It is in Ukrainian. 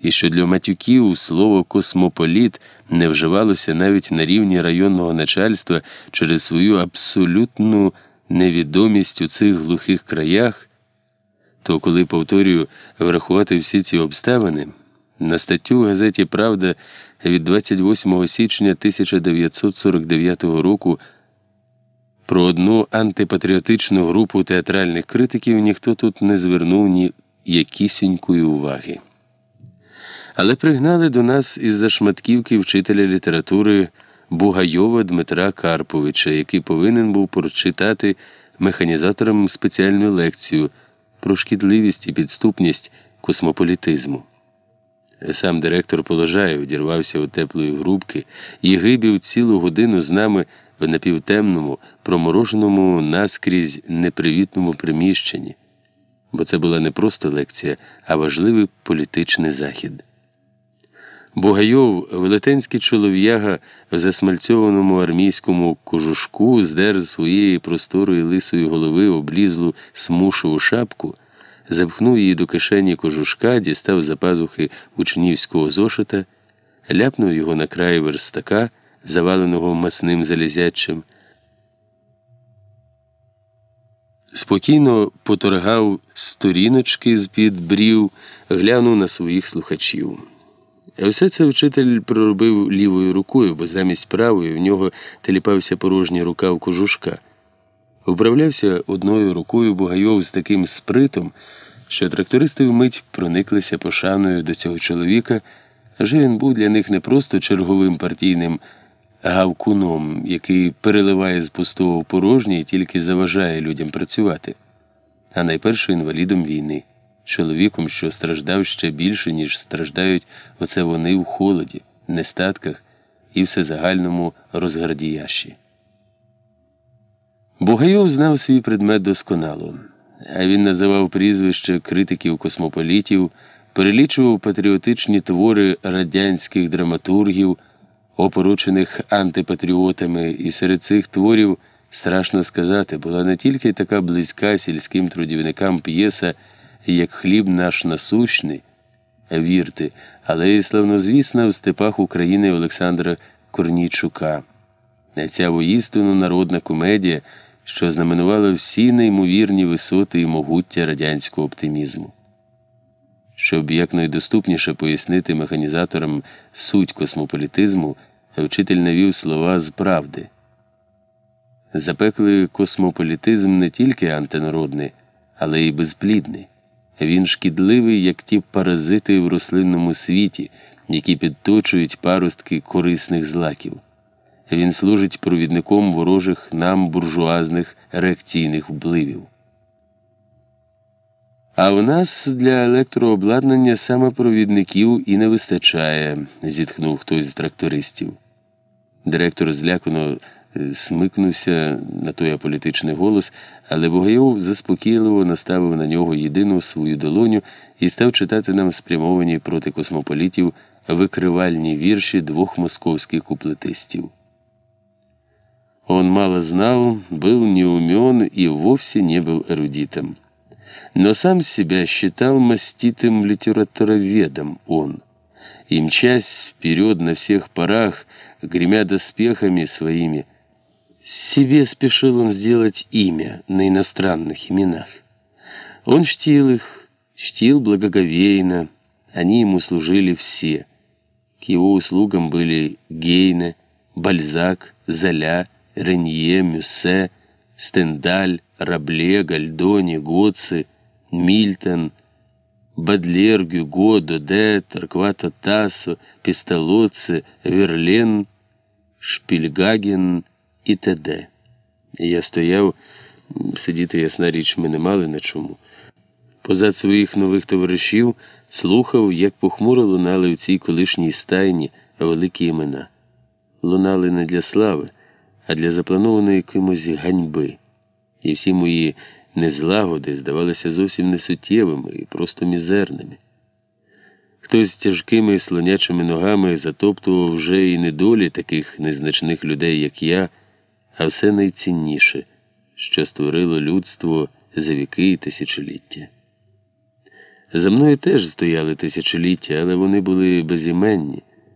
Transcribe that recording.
і що для матюків слово космополіт не вживалося навіть на рівні районного начальства через свою абсолютну невідомість у цих глухих краях, то коли повторюю врахувати всі ці обставини, на статтю в газеті Правда від 28 січня 1949 року про одну антипатріотичну групу театральних критиків ніхто тут не звернув ні якісінької уваги. Але пригнали до нас із-за шматківки вчителя літератури Бугайова Дмитра Карповича, який повинен був прочитати механізаторам спеціальну лекцію про шкідливість і підступність космополітизму. Сам директор Положаєв дірвався у теплої грубки і гибів цілу годину з нами в напівтемному, промороженому наскрізь непривітному приміщенні, бо це була не просто лекція, а важливий політичний захід. Бугайов, велетенський чолов'яга в засмальцьованому армійському кожушку, здер з своєї просторої лисої голови облізлу смушову шапку, запхнув її до кишені кожушка, дістав за пазухи учнівського зошита, ляпнув його на край верстака, заваленого масним залізячим. Спокійно поторгав сторіночки з під брів, глянув на своїх слухачів. Все це вчитель проробив лівою рукою, бо замість правої в нього теліпався порожня рука в кожушка. Вправлявся одною рукою Бугайов з таким спритом, що трактористи вмить прониклися пошаною до цього чоловіка, адже він був для них не просто черговим партійним гавкуном, який переливає з пустого в порожнє і тільки заважає людям працювати, а найперше інвалідом війни чоловіком, що страждав ще більше, ніж страждають оце вони в холоді, нестатках і всезагальному розгардіящі. Бугайов знав свій предмет досконало, а він називав прізвище критиків космополітів, перелічував патріотичні твори радянських драматургів, опоручених антипатріотами, і серед цих творів, страшно сказати, була не тільки така близька сільським трудівникам п'єса як хліб наш насущний, вірте, але й славнозвісна в степах України Олександра Корнійчука. Ця воїстину народна комедія, що знаменувала всі неймовірні висоти і могуття радянського оптимізму. Щоб якнайдоступніше пояснити механізаторам суть космополітизму, вчитель навів слова з правди. Запеклий космополітизм не тільки антинародний, але й безплідний. Він шкідливий, як ті паразити в рослинному світі, які підточують паростки корисних злаків. Він служить провідником ворожих нам буржуазних реакційних впливів. А в нас для електрообладнання саме провідників і не вистачає, зітхнув хтось з трактористів. Директор злякано смикнувся на той аполітичний голос, але Бугайов заспокійливо наставив на нього єдину свою долоню і став читати нам спрямовані проти космополітів викривальні вірші двох московських куплетистів. Он мало знал, был неумен и вовсе не был эрудитом. Но сам себя считал маститым литературоведом он, и, мчась вперед на всех парах, гремя доспехами своими, Себе спешил он сделать имя на иностранных именах. Он чтил их, чтил благоговейно, они ему служили все. К его услугам были Гейне, Бальзак, Золя, Ренье, Мюссе, Стендаль, Рабле, Гальдони, Гоци, Мильтон, Бадлер, Гюго, Доде, Тарквато Тассо, Пистолоци, Верлен, Шпильгаген — і т.д. Я стояв, сидіти, ясна річ, ми не мали на чому. Позад своїх нових товаришів слухав, як похмуро лунали в цій колишній стайні великі імена. Лунали не для слави, а для запланованої кимось ганьби. І всі мої незлагоди здавалися зовсім несуттєвими і просто мізерними. Хтось з тяжкими слонячими ногами затоптував вже і недолі таких незначних людей, як я а все найцінніше, що створило людство за віки і тисячоліття. За мною теж стояли тисячоліття, але вони були безіменні.